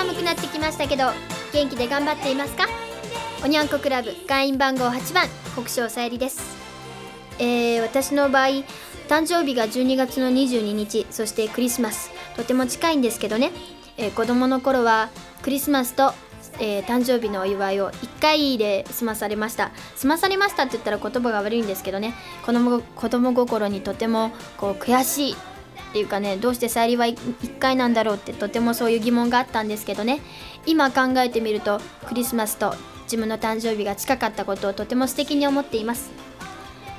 寒くなってきましたけど元気で頑張っていますか？おにゃんこクラブ会員番号8番国生さゆりです。えー、私の場合誕生日が12月の22日そしてクリスマス。とても近いんですけどね、えー、子供の頃はクリスマスとえー、誕生日のお祝いを1回で済まされました。済まされましたって言ったら言葉が悪いんですけどね。子供子供心にとてもこう悔しいっていうかねどうしてさゆりは1回なんだろうってとてもそういう疑問があったんですけどね。今考えてみるとクリスマスと自分の誕生日が近かったことをとても素敵に思っています。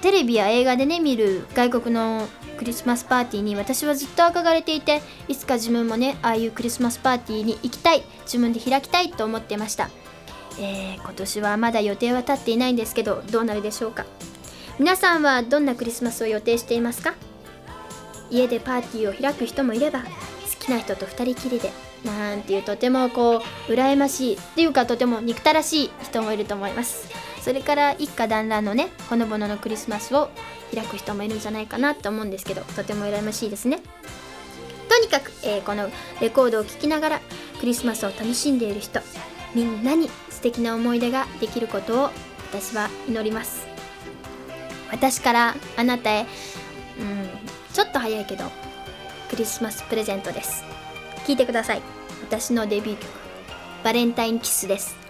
テレビや映画でね見る外国のクリスマスパーティーに私はずっと憧れていていつか自分もねああいうクリスマスパーティーに行きたい自分で開きたいと思ってました、えー、今年はまだ予定は立っていないんですけどどうなるでしょうか。皆さんはどんなクリスマスを予定していますか？家でパーティーを開く人もいれば好きな人と2人きりでなんていうとてもこう羨ましいっていうかとても憎たらしい人もいると思います。それから一家団らんのねほのぼののクリスマスを開く人もいるんじゃないかなと思うんですけどとても羨ましいですね。とにかく、えー、このレコードを聴きながらクリスマスを楽しんでいる人みんなに素敵な思い出ができることを私は祈ります。私からあなたへちょっと早いけどクリスマスプレゼントです。聴いてください。私のデビュー曲バレンタインキスです。